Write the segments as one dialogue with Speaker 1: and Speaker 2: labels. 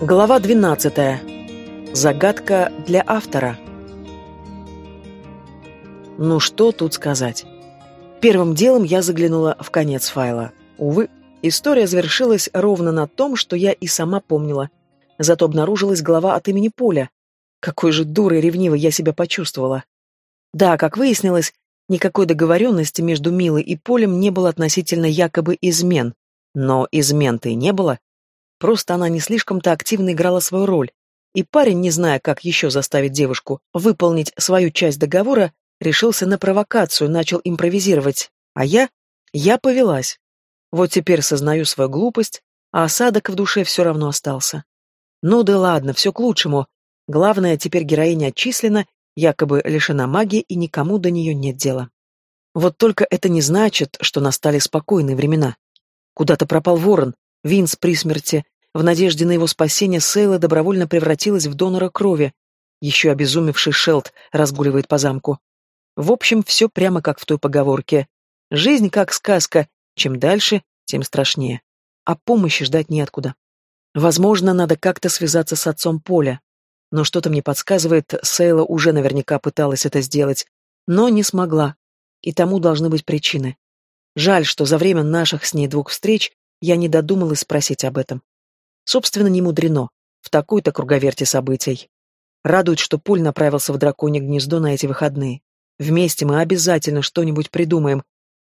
Speaker 1: Глава 12. Загадка для автора. Ну что тут сказать? Первым делом я заглянула в конец файла. Увы, история завершилась ровно на том, что я и сама помнила. Зато обнаружилась глава от имени Поля. Какой же дурой ревнивой я себя почувствовала. Да, как выяснилось, никакой договоренности между Милой и Полем не было относительно якобы измен. Но измен-то и не было. Просто она не слишком-то активно играла свою роль, и парень, не зная, как еще заставить девушку выполнить свою часть договора, решился на провокацию, начал импровизировать. А я? Я повелась. Вот теперь сознаю свою глупость, а осадок в душе все равно остался. Ну да ладно, все к лучшему. Главное, теперь героиня отчислена, якобы лишена магии, и никому до нее нет дела. Вот только это не значит, что настали спокойные времена. Куда-то пропал ворон, Винс при смерти. В надежде на его спасение Сейла добровольно превратилась в донора крови. Еще обезумевший Шелд разгуливает по замку. В общем, все прямо как в той поговорке. Жизнь как сказка, чем дальше, тем страшнее. А помощи ждать неоткуда. Возможно, надо как-то связаться с отцом Поля. Но что-то мне подсказывает, Сейла уже наверняка пыталась это сделать, но не смогла. И тому должны быть причины. Жаль, что за время наших с ней двух встреч я не додумалась спросить об этом. Собственно, не мудрено. В такой-то круговерте событий. Радует, что Поль направился в драконье гнездо на эти выходные. Вместе мы обязательно что-нибудь придумаем.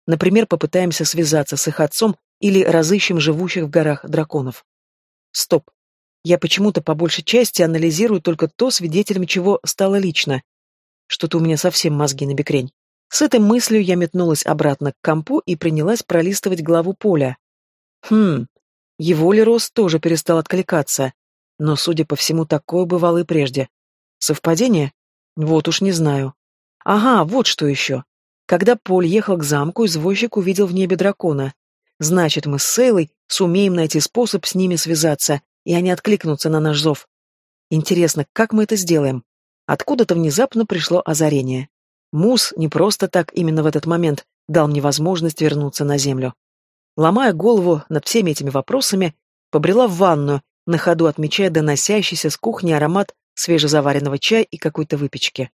Speaker 1: Например, попытаемся связаться с их отцом или разыщем живущих в горах драконов. Стоп. Я почему-то по большей части анализирую только то, свидетелем чего стало лично. Что-то у меня совсем мозги на бекрень. С этой мыслью я метнулась обратно к компу и принялась пролистывать главу поля. Хм, его ли рост тоже перестал откликаться. Но, судя по всему, такое бывало и прежде. Совпадение? Вот уж не знаю. Ага, вот что еще. Когда Поль ехал к замку, извозчик увидел в небе дракона. Значит, мы с Сейлой сумеем найти способ с ними связаться, и они откликнутся на наш зов. Интересно, как мы это сделаем? Откуда-то внезапно пришло озарение. Мус не просто так именно в этот момент дал мне возможность вернуться на землю. Ломая голову над всеми этими вопросами, побрела в ванную, на ходу отмечая доносящийся с кухни аромат свежезаваренного чая и какой-то выпечки.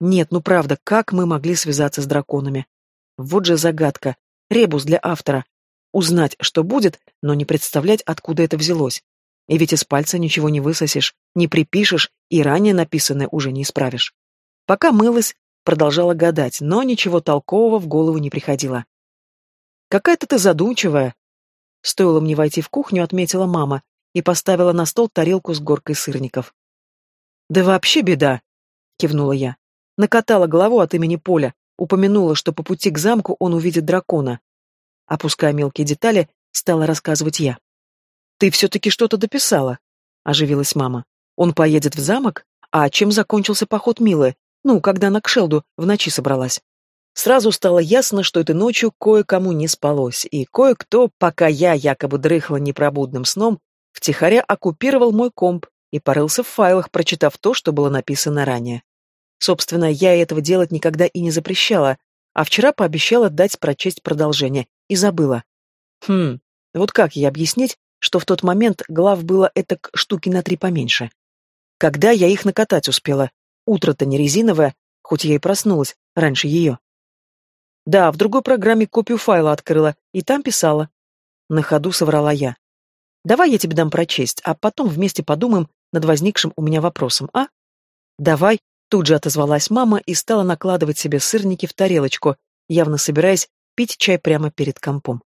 Speaker 1: Нет, ну правда, как мы могли связаться с драконами? Вот же загадка, ребус для автора. Узнать, что будет, но не представлять, откуда это взялось. И ведь из пальца ничего не высосешь, не припишешь и ранее написанное уже не исправишь. Пока мылась, продолжала гадать, но ничего толкового в голову не приходило. Какая-то ты задумчивая. Стоило мне войти в кухню, отметила мама и поставила на стол тарелку с горкой сырников. Да вообще беда, кивнула я. Накатала голову от имени Поля, упомянула, что по пути к замку он увидит дракона. Опуская мелкие детали, стала рассказывать я. Ты все-таки что-то дописала, оживилась мама. Он поедет в замок? А чем закончился поход Милы? Ну, когда она к Шелду в ночи собралась. Сразу стало ясно, что этой ночью кое-кому не спалось, и кое-кто, пока я якобы дрыхла непробудным сном, втихаря оккупировал мой комп и порылся в файлах, прочитав то, что было написано ранее. Собственно, я этого делать никогда и не запрещала, а вчера пообещала дать прочесть продолжение, и забыла. Хм, вот как ей объяснить, что в тот момент глав было этак штуки на три поменьше? Когда я их накатать успела? Утро-то не резиновое, хоть я и проснулась раньше ее. Да, в другой программе копию файла открыла, и там писала. На ходу соврала я. Давай я тебе дам прочесть, а потом вместе подумаем над возникшим у меня вопросом, а? Давай, тут же отозвалась мама и стала накладывать себе сырники в тарелочку, явно собираясь пить чай прямо перед компом.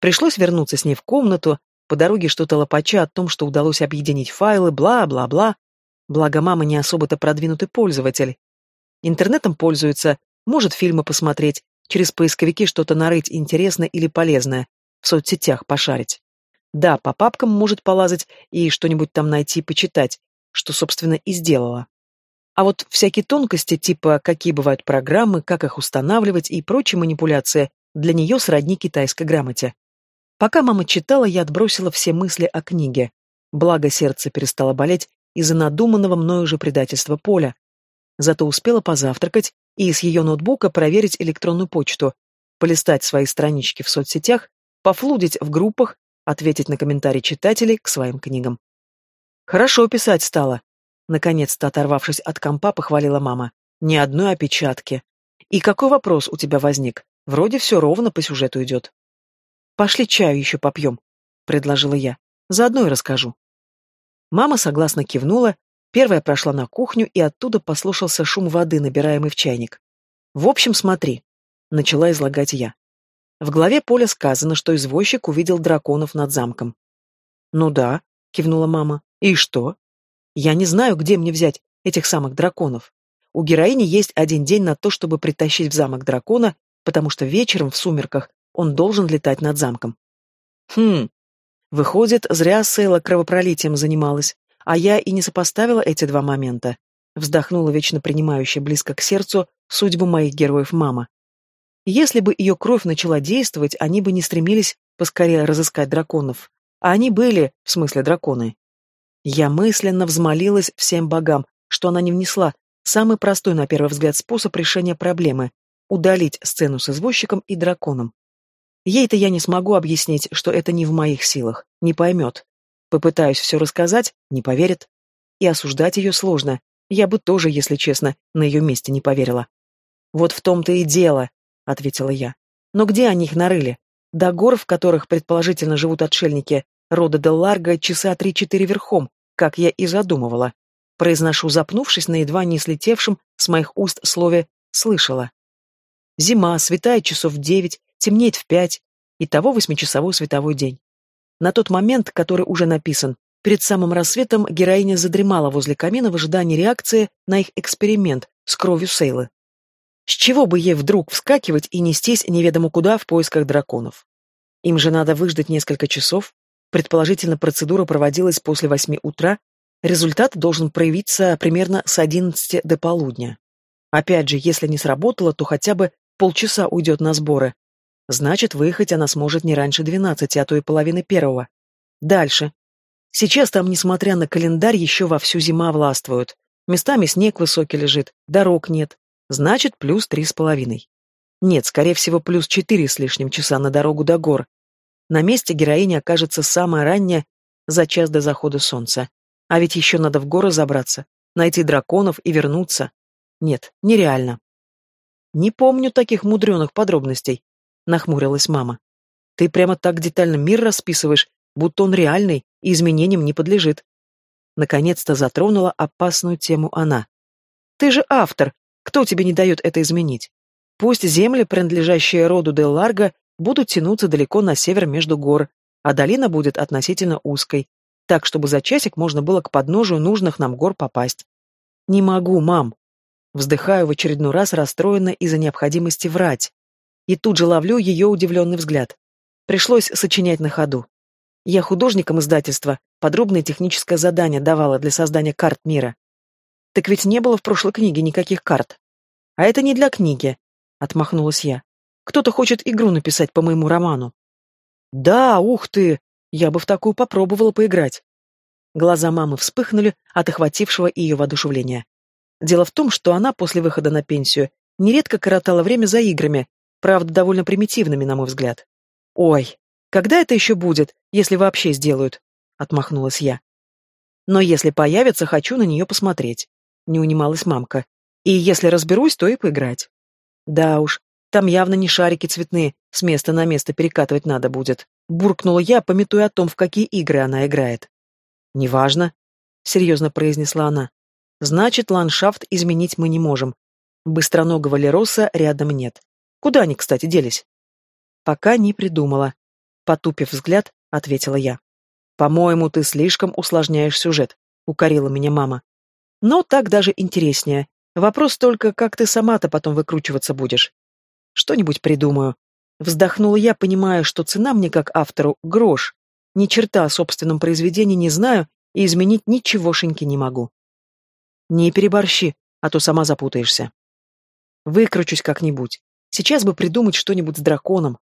Speaker 1: Пришлось вернуться с ней в комнату, по дороге что-то лопача о том, что удалось объединить файлы, бла-бла-бла. Благо мама не особо-то продвинутый пользователь. Интернетом пользуется, может фильмы посмотреть, через поисковики что-то нарыть интересное или полезное, в соцсетях пошарить. Да, по папкам может полазать и что-нибудь там найти, почитать, что, собственно, и сделала. А вот всякие тонкости, типа какие бывают программы, как их устанавливать и прочие манипуляции, для нее сродни китайской грамоте. Пока мама читала, я отбросила все мысли о книге. Благо сердце перестало болеть из-за надуманного мною же предательства Поля. Зато успела позавтракать и с ее ноутбука проверить электронную почту, полистать свои странички в соцсетях, пофлудить в группах, ответить на комментарии читателей к своим книгам. Хорошо писать стала. Наконец-то, оторвавшись от компа, похвалила мама. Ни одной опечатки. И какой вопрос у тебя возник? Вроде все ровно по сюжету идет. Пошли чаю еще попьем, предложила я. Заодно и расскажу. Мама согласно кивнула, первая прошла на кухню, и оттуда послушался шум воды, набираемый в чайник. В общем, смотри, начала излагать я. В главе Поля сказано, что извозчик увидел драконов над замком. Ну да, кивнула мама. И что? Я не знаю, где мне взять этих самых драконов. У героини есть один день на то, чтобы притащить в замок дракона, потому что вечером в сумерках он должен летать над замком. Хм. Выходит, зря Сейла кровопролитием занималась, а я и не сопоставила эти два момента. Вздохнула вечно принимающая близко к сердцу судьбу моих героев мама. Если бы ее кровь начала действовать, они бы не стремились поскорее разыскать драконов. А они были, в смысле драконы. Я мысленно взмолилась всем богам, что она не внесла самый простой на первый взгляд способ решения проблемы — удалить сцену с извозчиком и драконом. Ей-то я не смогу объяснить, что это не в моих силах, не поймет. Попытаюсь все рассказать, не поверит. И осуждать ее сложно. Я бы тоже, если честно, на ее месте не поверила. Вот в том-то и дело, ответила я. Но где они их нарыли? До гор, в которых предположительно живут отшельники, рода де Ларго часа три-четыре верхом, как я и задумывала. Произношу, запнувшись на едва не слетевшем с моих уст слове «слышала». Зима, светает часов девять, темнеет в пять, и того восьмичасовой световой день. На тот момент, который уже написан, перед самым рассветом героиня задремала возле камина в ожидании реакции на их эксперимент с кровью Сейлы. С чего бы ей вдруг вскакивать и нестись неведомо куда в поисках драконов? Им же надо выждать несколько часов. Предположительно, процедура проводилась после восьми утра. Результат должен проявиться примерно с одиннадцати до полудня. Опять же, если не сработало, то хотя бы полчаса уйдет на сборы. Значит, выехать она сможет не раньше двенадцати, а то и половины первого. Дальше. Сейчас там, несмотря на календарь, еще вовсю зима властвует. Местами снег высокий лежит, дорог нет. Значит, плюс три с половиной. Нет, скорее всего, плюс четыре с лишним часа на дорогу до гор. На месте героиня окажется самое раннее, за час до захода солнца. А ведь еще надо в горы забраться, найти драконов и вернуться. Нет, нереально. Не помню таких мудреных подробностей, нахмурилась мама. Ты прямо так детально мир расписываешь, будто он реальный и изменениям не подлежит. Наконец-то затронула опасную тему она. Ты же автор, кто тебе не дает это изменить? Пусть земли, принадлежащие роду де Ларго, будут тянуться далеко на север между гор, а долина будет относительно узкой, так, чтобы за часик можно было к подножию нужных нам гор попасть. Не могу, мам. Вздыхаю в очередной раз расстроенно из-за необходимости врать. И тут же ловлю ее удивленный взгляд. Пришлось сочинять на ходу. Я художникам издательства подробное техническое задание давала для создания карт мира. Так ведь не было в прошлой книге никаких карт. А это не для книги, отмахнулась я. Кто-то хочет игру написать по моему роману. Да, ух ты, я бы в такую попробовала поиграть. Глаза мамы вспыхнули от охватившего ее воодушевления. Дело в том, что она после выхода на пенсию нередко коротала время за играми, правда, довольно примитивными, на мой взгляд. Ой, когда это еще будет, если вообще сделают? Отмахнулась я. Но если появится, хочу на нее посмотреть не унималась мамка. И если разберусь, то и поиграть. Да уж, там явно не шарики цветные, с места на место перекатывать надо будет. Буркнула я, пометуя о том, в какие игры она играет. Неважно, серьезно произнесла она. Значит, ландшафт изменить мы не можем. Быстроногого Лероса рядом нет. Куда они, кстати, делись? Пока не придумала. Потупив взгляд, ответила я. По-моему, ты слишком усложняешь сюжет, укорила меня мама. Но так даже интереснее. Вопрос только, как ты сама-то потом выкручиваться будешь. Что-нибудь придумаю. Вздохнула я, понимая, что цена мне как автору — грош. Ни черта о собственном произведении не знаю и изменить ничегошеньки не могу. Не переборщи, а то сама запутаешься. Выкручусь как-нибудь. Сейчас бы придумать что-нибудь с драконом.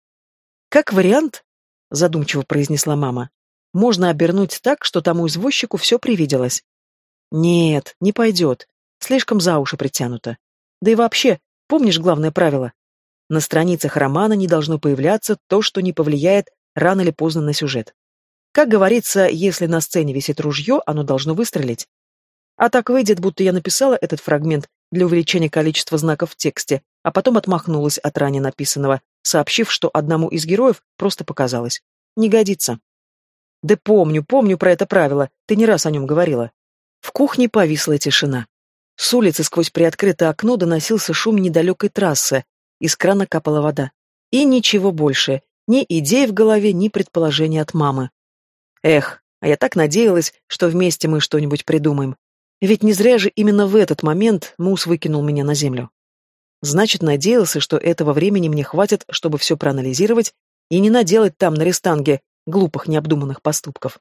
Speaker 1: Как вариант, задумчиво произнесла мама, можно обернуть так, что тому извозчику все привиделось. Нет, не пойдет. Слишком за уши притянуто. Да и вообще, помнишь главное правило? На страницах романа не должно появляться то, что не повлияет рано или поздно на сюжет. Как говорится, если на сцене висит ружье, оно должно выстрелить. А так выйдет, будто я написала этот фрагмент для увеличения количества знаков в тексте, а потом отмахнулась от ранее написанного, сообщив, что одному из героев просто показалось. Не годится. Да помню, помню про это правило, ты не раз о нем говорила. В кухне повисла тишина. С улицы сквозь приоткрытое окно доносился шум недалекой трассы, из крана капала вода. И ничего больше, ни идей в голове, ни предположений от мамы. Эх, а я так надеялась, что вместе мы что-нибудь придумаем. Ведь не зря же именно в этот момент Мус выкинул меня на землю. Значит, надеялся, что этого времени мне хватит, чтобы все проанализировать и не наделать там, на рестанге, глупых необдуманных поступков.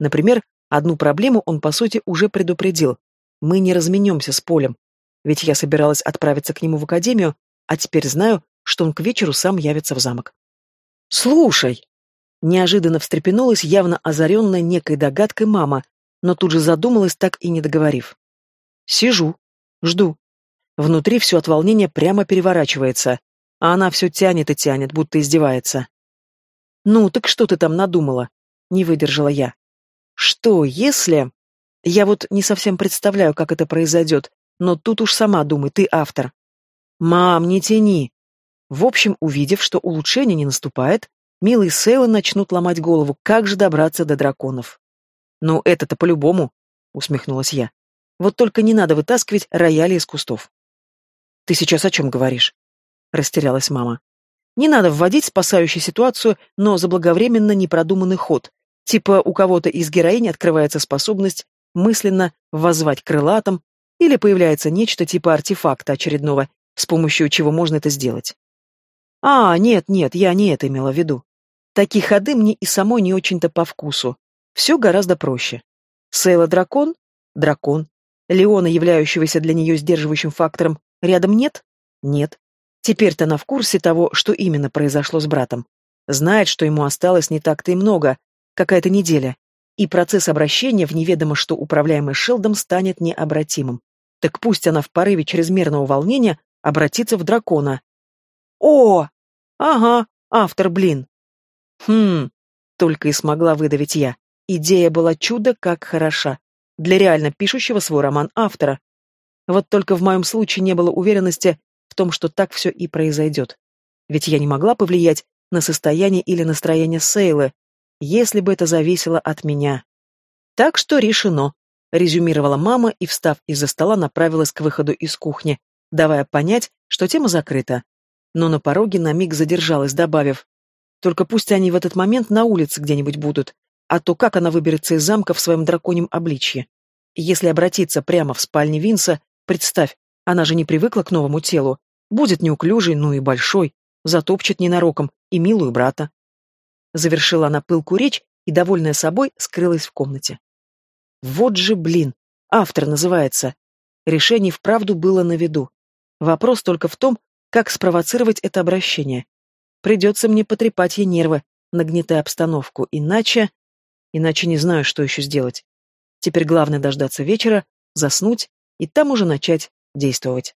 Speaker 1: Например, одну проблему он, по сути, уже предупредил. Мы не разменемся с Полем. Ведь я собиралась отправиться к нему в академию, а теперь знаю, что он к вечеру сам явится в замок. «Слушай!» Неожиданно встрепенулась, явно озаренная некой догадкой мама, но тут же задумалась, так и не договорив. Сижу, жду. Внутри все от волнения прямо переворачивается, а она все тянет и тянет, будто издевается. «Ну, так что ты там надумала?» — не выдержала я. «Что, если...» Я вот не совсем представляю, как это произойдет, но тут уж сама думай, ты автор. «Мам, не тяни!» В общем, увидев, что улучшение не наступает, милые Сейлы начнут ломать голову, как же добраться до драконов. «Ну, это-то по-любому», — усмехнулась я. «Вот только не надо вытаскивать рояли из кустов». «Ты сейчас о чем говоришь?» — растерялась мама. «Не надо вводить спасающую ситуацию, но заблаговременно непродуманный ход. Типа у кого-то из героинь открывается способность мысленно воззвать крылатом, или появляется нечто типа артефакта очередного, с помощью чего можно это сделать. А, нет, нет, я не это имела в виду. Такие ходы мне и самой не очень-то по вкусу. Все гораздо проще. Сейла дракон? Дракон. Леона, являющегося для нее сдерживающим фактором, рядом нет? Нет. Теперь-то она в курсе того, что именно произошло с братом. Знает, что ему осталось не так-то и много, какая-то неделя. И процесс обращения в неведомо что управляемый Шелдом станет необратимым. Так пусть она в порыве чрезмерного волнения обратится в дракона. О! Ага, автор, блин. Хм, только и смогла выдавить я. Идея была чудо как хороша. Для реально пишущего свой роман автора. Вот только в моем случае не было уверенности в том, что так все и произойдет. Ведь я не могла повлиять на состояние или настроение Сейлы, если бы это зависело от меня. Так что решено, резюмировала мама и, встав из-за стола, направилась к выходу из кухни, давая понять, что тема закрыта. Но на пороге на миг задержалась, добавив, «Только пусть они в этот момент на улице где-нибудь будут, а то как она выберется из замка в своем драконьем обличье? Если обратиться прямо в спальне Винса, представь, она же не привыкла к новому телу. Будет неуклюжей, ну и большой, затопчет ненароком и милую брата. Завершила она пылкую речь и, довольная собой, скрылась в комнате. Вот же, блин, автор называется. Решение вправду было на виду. Вопрос только в том, как спровоцировать это обращение. Придется мне потрепать ей нервы, нагнетая обстановку, иначе... Иначе не знаю, что еще сделать. Теперь главное дождаться вечера, заснуть и там уже начать действовать.